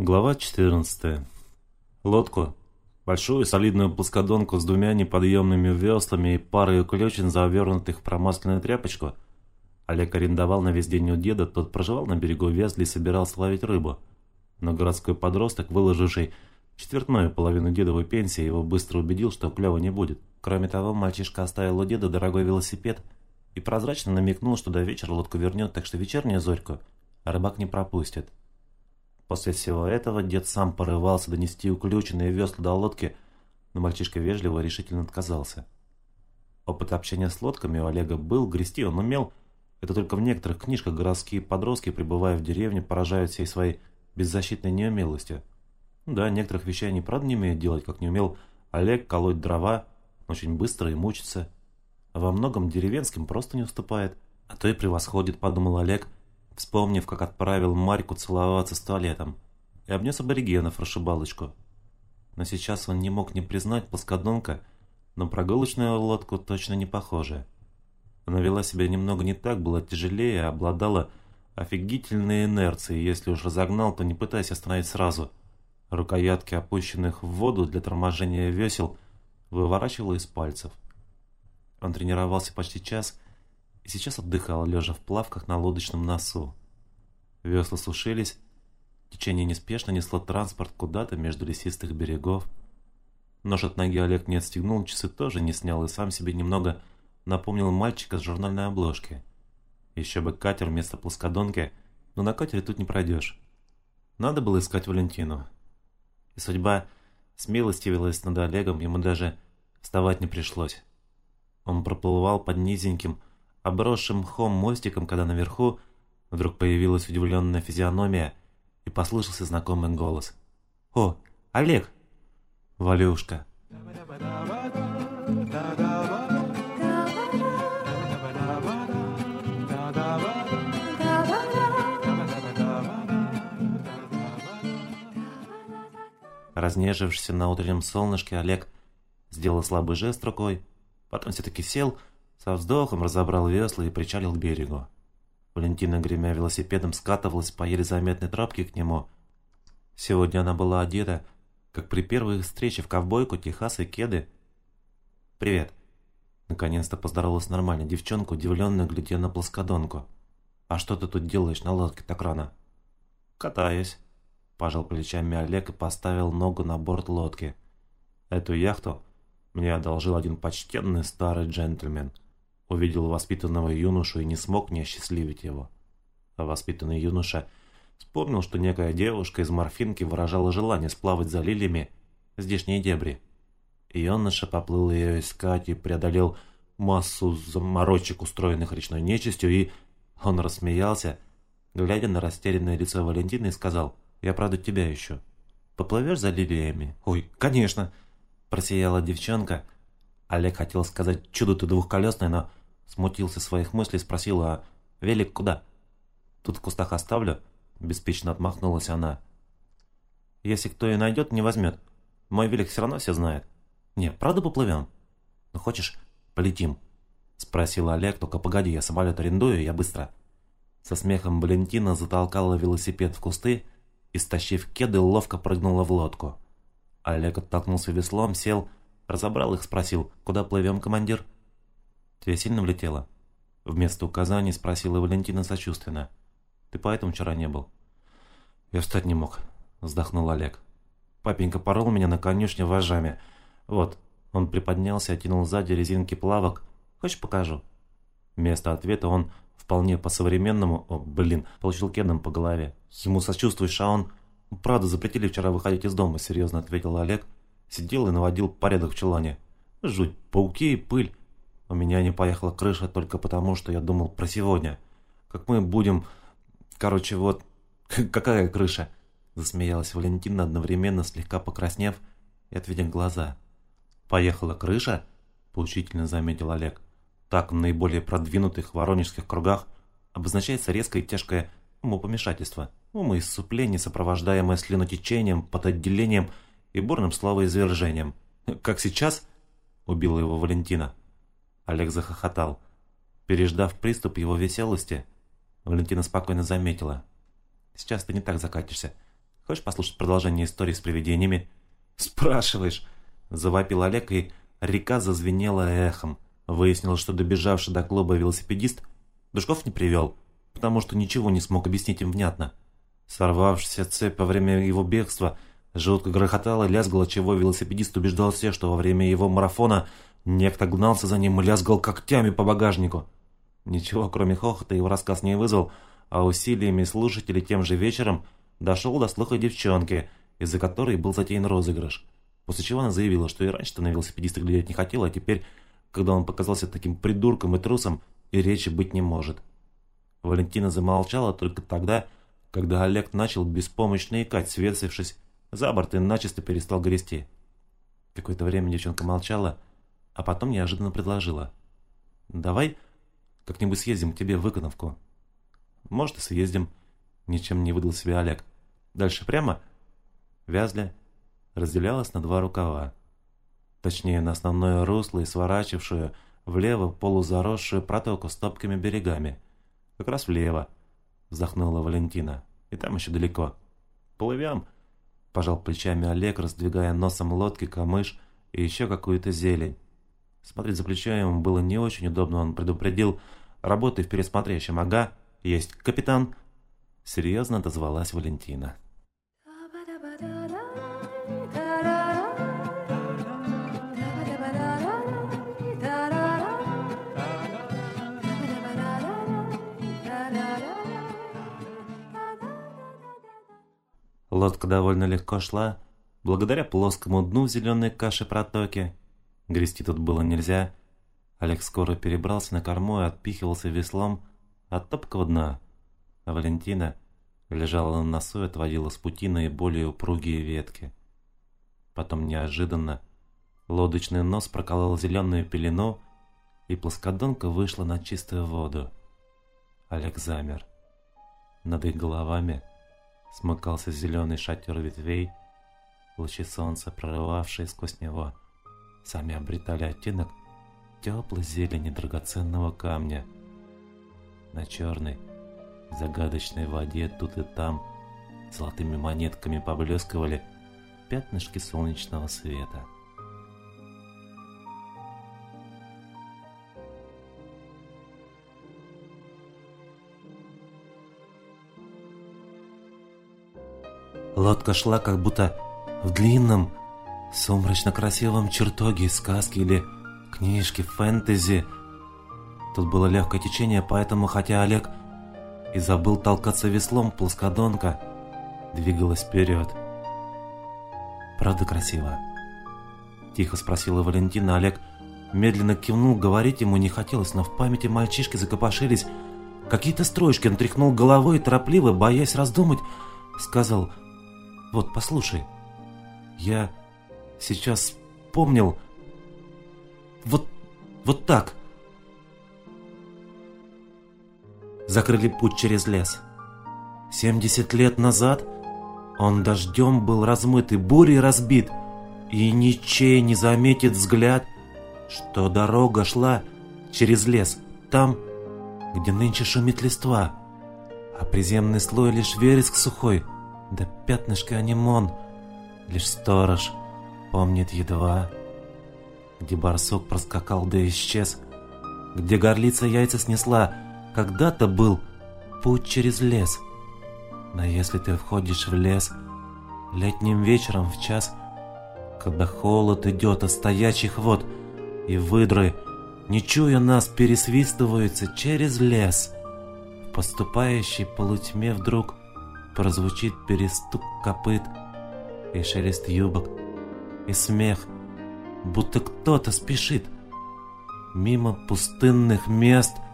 Глава 14. Лодку, большую солидную плоскодонку с двумя неподъемными веслами и парой уключен, завернутых в промасленную тряпочку, Олег арендовал на весь день у деда, тот проживал на берегу Вязли и собирался ловить рыбу. Но городской подросток, выложивший четвертную половину дедовой пенсии, его быстро убедил, что клёва не будет. Кроме того, мальчишка оставил у деда дорогой велосипед и прозрачно намекнул, что до вечера лодку вернет, так что вечернюю зорьку рыбак не пропустит. После всего этого дед сам порывался донести уключенные весла до лодки, но мальчишка вежливо решительно отказался. Опыт общения с лодками у Олега был, грести он умел. Это только в некоторых книжках городские подростки, пребывая в деревне, поражают всей своей беззащитной неумелостью. Да, некоторых вещей они правда не умеют делать, как не умел Олег колоть дрова, очень быстро и мучится. Во многом деревенским просто не уступает. А то и превосходит, подумал Олег, вспомнив, как отправил Марьку целоваться с туалетом, и обнес аборигенов расшибалочку. Но сейчас он не мог не признать плоскодонка, но прогулочную лодку точно не похожа. Она вела себя немного не так, была тяжелее, обладала офигительной инерцией, если уж разогнал, то не пытайся остановить сразу. Рукоятки, опущенных в воду для торможения весел, выворачивало из пальцев. Он тренировался почти час и сейчас отдыхал, лежа в плавках на лодочном носу. Весла сушились, течение неспешно несло транспорт куда-то между лесистых берегов. Нож от ноги Олег не отстегнул, часы тоже не снял и сам себе немного напомнил мальчика с журнальной обложки. Еще бы катер вместо плоскодонки, но на катере тут не пройдешь. Надо было искать Валентину. И судьба смилостивилась над Олегом, ему даже вставать не пришлось. Он проплывал под низеньким, обросшим мхом мостиком, когда наверху вдруг появилась удивленная физиономия и послышался знакомый голос. «О, Олег!» «Валюшка!» Разнежившись на утреннем солнышке, Олег сделал слабый жест рукой, потом все-таки сел со вздохом разобрал весла и причалил к берегу. Валентина, гремя велосипедом, скатывалась по еле заметной тропке к нему. Сегодня она была одета, как при первой встрече в ковбойку, техас и кеды. «Привет!» Наконец-то поздоровалась нормально девчонка, удивленно глядя на плоскодонку. «А что ты тут делаешь на лодке так рано?» «Катаюсь», – пожал плечами Олег и поставил ногу на борт лодки. «Эту яхту мне одолжил один почтенный старый джентльмен – увидел воспитанного юношу и не смог не осчастливить его. А воспитанный юноша вспомнил, что некая девушка из морфинки выражала желание сплавать за лилиями в здешние дебри. И юноша поплыл ее искать и преодолел массу заморочек, устроенных речной нечистью, и он рассмеялся, глядя на растерянное лицо Валентины, и сказал, «Я, правда, тебя ищу. Поплывешь за лилиями?» «Ой, конечно!» – просияла девчонка. Олег хотел сказать «чудо ты двухколесное», но Смутился своих мыслей, спросил, а велик куда? Тут в кустах оставлю? Беспечно отмахнулась она. Если кто и найдет, не возьмет. Мой велик все равно все знает. Не, правда поплывем? Ну хочешь, полетим? Спросил Олег, только погоди, я самолет арендую, я быстро. Со смехом Валентина затолкала велосипед в кусты и, стащив кеды, ловко прыгнула в лодку. Олег оттолкнулся веслом, сел, разобрал их, спросил, куда плывем, командир? «Тебе сильно влетело?» Вместо указаний спросила Валентина сочувственно. «Ты поэтому вчера не был?» «Я встать не мог», — вздохнул Олег. «Папенька порол меня на конюшне вожами. Вот». Он приподнялся и оттянул сзади резинки плавок. «Хочешь, покажу?» Вместо ответа он вполне по-современному, о, блин, получил кедом по голове. Ему сочувствуешь, а он... «Правда, запретили вчера выходить из дома», — серьезно ответил Олег. Сидел и наводил порядок в чулане. Жуть, пауки и пыль. У меня не поехала крыша только потому, что я думал про сегодня. Как мы будем... Короче, вот... Какая крыша? Засмеялась Валентина, одновременно слегка покраснев и отведя глаза. «Поехала крыша?» – поучительно заметил Олег. Так в наиболее продвинутых воронежских кругах обозначается резкое и тяжкое умопомешательство, умоиссупление, сопровождаемое слюнотечением, потоотделением и бурным словоизвержением. «Как сейчас?» – убила его Валентина. Олег захохотал. Переждав приступ его веселости, Валентина спокойно заметила. «Сейчас ты не так закатишься. Хочешь послушать продолжение истории с привидениями?» «Спрашиваешь!» – завопил Олег, и река зазвенела эхом. Выяснилось, что добежавший до клуба велосипедист Душков не привел, потому что ничего не смог объяснить им внятно. Сорвавшаяся цепь во время его бегства жутко грохотала лязгала, чего велосипедист убеждал всех, что во время его марафона некто гнался за ним и лязгал когтями по багажнику. Ничего, кроме хохота, его рассказ не вызвал, а усилиями слушателей тем же вечером – дошел до слуха девчонки, из-за которой был затеян розыгрыш. После чего она заявила, что и раньше-то на велосипедиста глядеть не хотела, а теперь, когда он показался таким придурком и трусом, и речи быть не может. Валентина замолчала только тогда, когда Олег начал беспомощно икать, сверзившись за борт и начисто перестал грести. Какое-то время девчонка молчала, а потом неожиданно предложила. «Давай как-нибудь съездим к тебе в Выконовку». «Может, и съездим», Ничем не выдал себя Олег. Дальше прямо? Вязля разделялась на два рукава. Точнее, на основное русло и сворачившую влево полузаросшую протоку с топкими берегами. Как раз влево, вздохнула Валентина. И там еще далеко. Плывем, пожал плечами Олег, раздвигая носом лодки, камыш и еще какую-то зелень. Смотреть за плечо ему было не очень удобно, он предупредил. Работай в пересмотрящем, ага, есть капитан, Серьезно отозвалась Валентина. Лодка довольно легко шла, благодаря плоскому дну в зеленой каше протоки. Грести тут было нельзя. Олег скоро перебрался на корму и отпихивался веслом от топкого дна а Валентина лежала на носу и отводила с пути наиболее упругие ветки. Потом неожиданно лодочный нос проколол зеленую пелену, и плоскодонка вышла на чистую воду. Олег замер. Над их головами смыкался зеленый шатер ветвей, лучи солнца, прорывавшие сквозь него, сами обретали оттенок теплой зелени драгоценного камня. На черной, загадочной воде тут и там золотыми монетками поблескивали пятнышки солнечного света. Лодка шла как будто в длинном, сумрачно красивом чертоге сказки или книжки фэнтези. Тут было легкое течение, поэтому, хотя Олег и забыл толкаться веслом, плоскодонка двигалась вперед. «Правда красиво?» Тихо спросила Валентина. Олег медленно кивнул, говорить ему не хотелось, но в памяти мальчишки закопошились. Какие-то строчки он тряхнул головой торопливо, боясь раздумать, сказал «Вот, послушай, я сейчас помнил вот, вот так». закрыли путь через лес. Семьдесят лет назад он дождем был размыт и бурей разбит, и ничей не заметит взгляд, что дорога шла через лес, там, где нынче шумит листва, а приземный слой лишь вереск сухой, да пятнышко анимон, лишь сторож помнит едва, где барсук проскакал да исчез, где горлица яйца снесла, когда-то был путь через лес. Но если ты входишь в лес летним вечером в час, когда холод идет от стоячих вод, и выдры, не чуя нас, пересвистываются через лес, в поступающей полутьме вдруг прозвучит перестук копыт и шелест юбок, и смех, будто кто-то спешит мимо пустынных мест —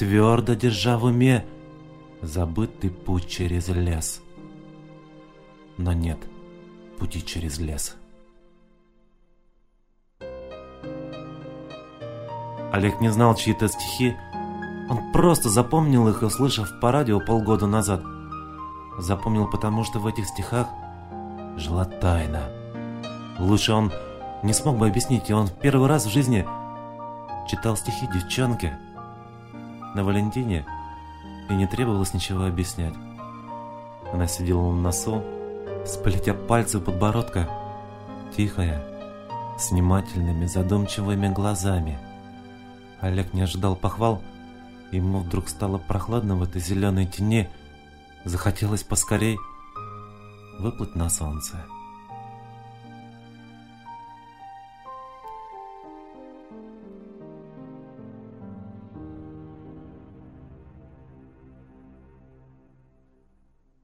твердо держа в уме забытый путь через лес. Но нет пути через лес. Олег не знал чьи-то стихи, он просто запомнил их, услышав по радио полгода назад. Запомнил потому, что в этих стихах жила тайна. Лучше он не смог бы объяснить, и он в первый раз в жизни читал стихи девчонки – на Валентине и не требовалось ничего объяснять. Она сидела на носу, сплетя пальцы подбородка, тихая, с внимательными, задумчивыми глазами. Олег не ожидал похвал, ему вдруг стало прохладно в этой зеленой тени, захотелось поскорей выплыть на солнце.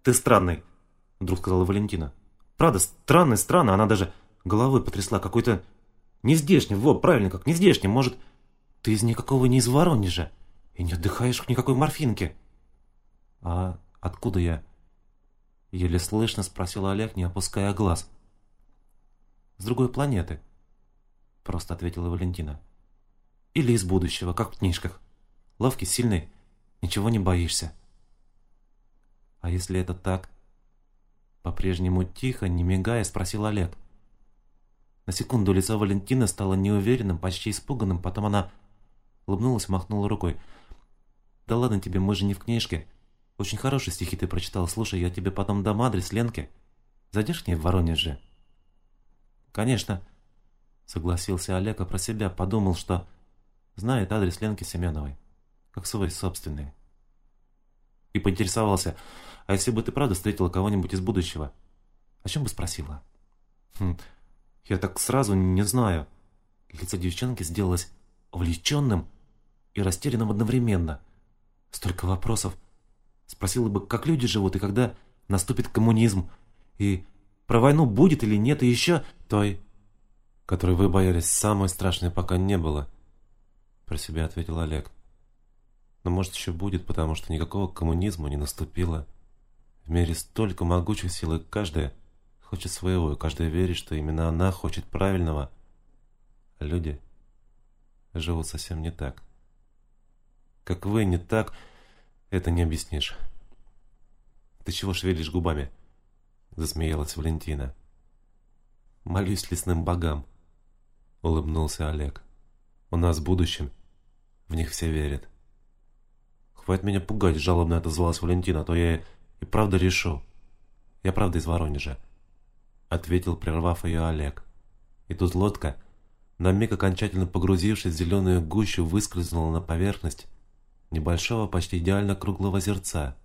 «Ты странный», — вдруг сказала Валентина. «Правда, странный, странно, она даже головой потрясла, какой-то нездешний, во, правильно, как нездешний, может, ты из никакого не из Воронежа и не отдыхаешь в никакой морфинке». «А откуда я?» Еле слышно спросил Олег, не опуская глаз. «С другой планеты», — просто ответила Валентина. «Или из будущего, как в книжках. Ловкий, сильный, ничего не боишься». «А если это так?» По-прежнему тихо, не мигая, спросил Олег. На секунду лицо Валентины стало неуверенным, почти испуганным, потом она улыбнулась, махнула рукой. «Да ладно тебе, мы же не в книжке. Очень хорошие стихи ты прочитал. Слушай, я тебе потом дам адрес Ленки. Зайдешь к ней в Воронеже?» «Конечно», — согласился Олег, а про себя подумал, что знает адрес Ленки Семеновой, как свой собственный. И поинтересовался, а если бы ты правда встретила кого-нибудь из будущего? О чем бы спросила? Хм, я так сразу не знаю. Лицо девчонки сделалось увлеченным и растерянным одновременно. Столько вопросов. Спросила бы, как люди живут и когда наступит коммунизм. И про войну будет или нет, и еще той, которой вы боялись, самой страшной пока не было. Про себя ответил Олег. Но может еще будет, потому что никакого коммунизма не наступило. В мире столько могучих сил, и каждая хочет своего, и каждая верит, что именно она хочет правильного. А люди живут совсем не так. Как вы, не так, это не объяснишь. Ты чего шевелишь губами? Засмеялась Валентина. Молюсь лесным богам. Улыбнулся Олег. У нас в будущем. В них все верят. Хватит меня пугать, жалобно отозвалась Валентина, а то я и правда решу. Я правда из Воронежа. Ответил, прервав ее Олег. И тут лодка, на миг окончательно погрузившись в зеленую гущу, выскользнула на поверхность небольшого, почти идеально круглого озерца,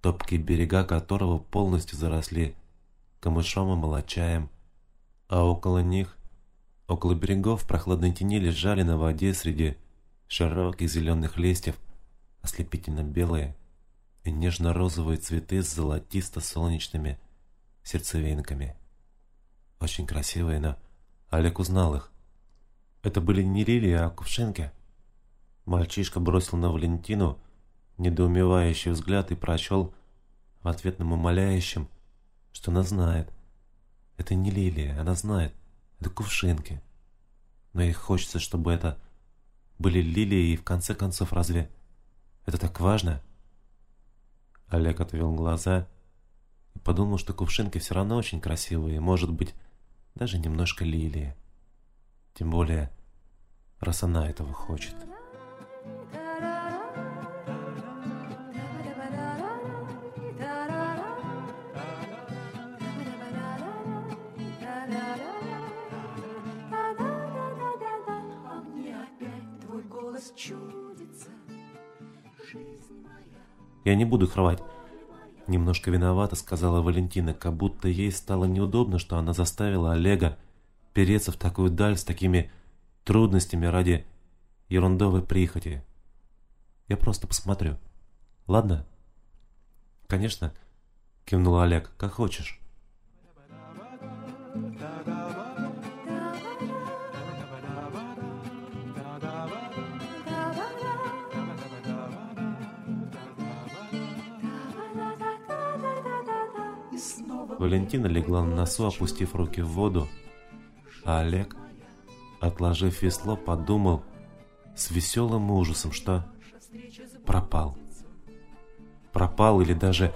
топкие берега которого полностью заросли камышом и молочаем, а около них, около берегов прохладной тени лежали на воде среди широких зеленых листьев ослепительно белые, нежно-розовые цветы с золотисто-солнечными сердцевинками. Очень красивые, но Олег узнал их. Это были не лилии, а кувшинки. Мальчишка бросил на Валентину недоумевающий взгляд и прочел в ответном умоляющем, что она знает. Это не лилия, она знает. Это кувшинки. Но ей хочется, чтобы это были лилии, и в конце концов разве это так важно? Олег отвел глаза и подумал, что кувшинки все равно очень красивые, может быть, даже немножко лилии. Тем более, раз она этого хочет. Я не буду хровать. Немножко виновата, сказала Валентина, как будто ей стало неудобно, что она заставила Олега переться в такую даль с такими трудностями ради ерундовой прихоти. Я просто посмотрю. Ладно? Конечно, кивнул Олег, как хочешь. Валентина легла на носу, опустив руки в воду, а Олег, отложив весло, подумал с веселым ужасом, что пропал. Пропал или даже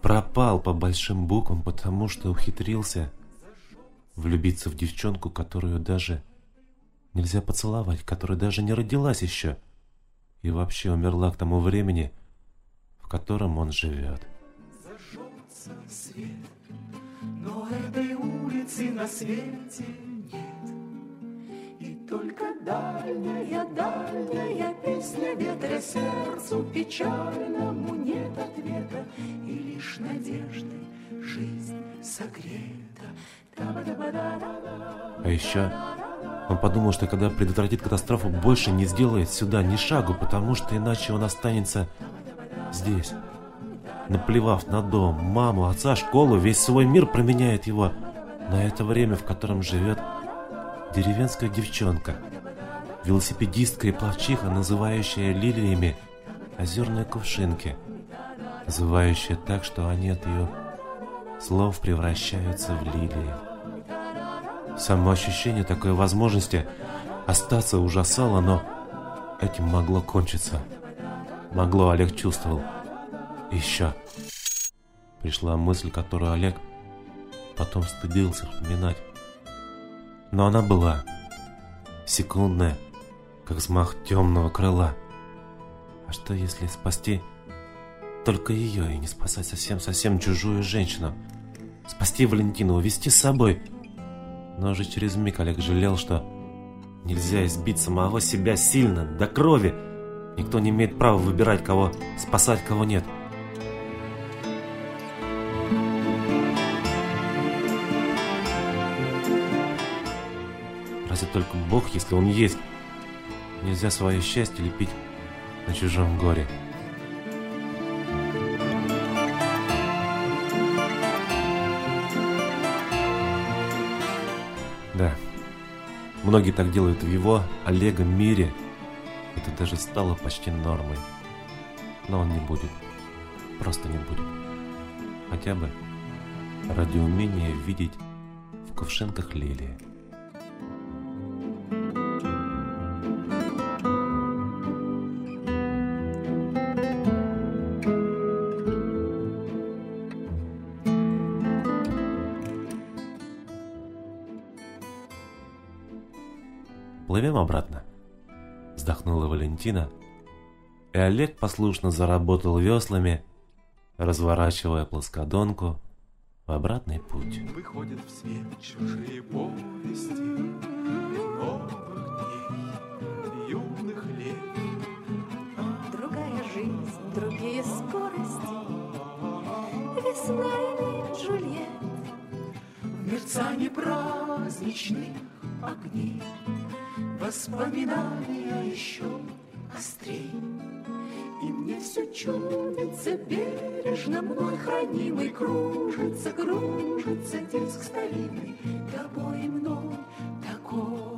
пропал по большим буквам, потому что ухитрился влюбиться в девчонку, которую даже нельзя поцеловать, которая даже не родилась еще и вообще умерла к тому времени, в котором он живет. Зажжется свет, этой улицы на свете нет. И только дальняя, дальняя песня ветра сердцу печальному нет ответа, и лишь надежды жизнь согрета. А еще он подумал, что когда предотвратит катастрофу, больше не сделает сюда ни шагу, потому что иначе он останется здесь. Наплевав на дом, маму, отца, школу, весь свой мир променяет его на это время, в котором живет деревенская девчонка, велосипедистка и плавчиха, называющая лилиями озерные кувшинки, называющая так, что они от ее слов превращаются в лилии. Само ощущение такой возможности остаться ужасало, но этим могло кончиться. Могло, Олег чувствовал. Еще пришла мысль, которую Олег потом стыдился вспоминать. Но она была секундная, как взмах темного крыла. А что если спасти только ее и не спасать совсем-совсем чужую женщину? Спасти Валентину, увести с собой – но уже через миг Олег жалел, что нельзя избить самого себя сильно, до крови. Никто не имеет права выбирать, кого спасать, кого нет. Только Бог, если Он есть. Нельзя свое счастье лепить на чужом горе. Да. Многие так делают в его, Олега, мире. Это даже стало почти нормой. Но он не будет. Просто не будет. Хотя бы ради умения видеть в кувшинках лилии. Плывем обратно. Вздохнула Валентина, и Олег послушно заработал веслами, разворачивая плоскодонку в обратный путь. Выходят в свет чужие повести новых дней, юных лет. Другая жизнь, другие скорости, весна или Джульет. В мерцании праздничных огней Воспоминания еще острей. И мне все чудится бережно Мной хранимый кружится, кружится Диск старинный, тобой и мной такой.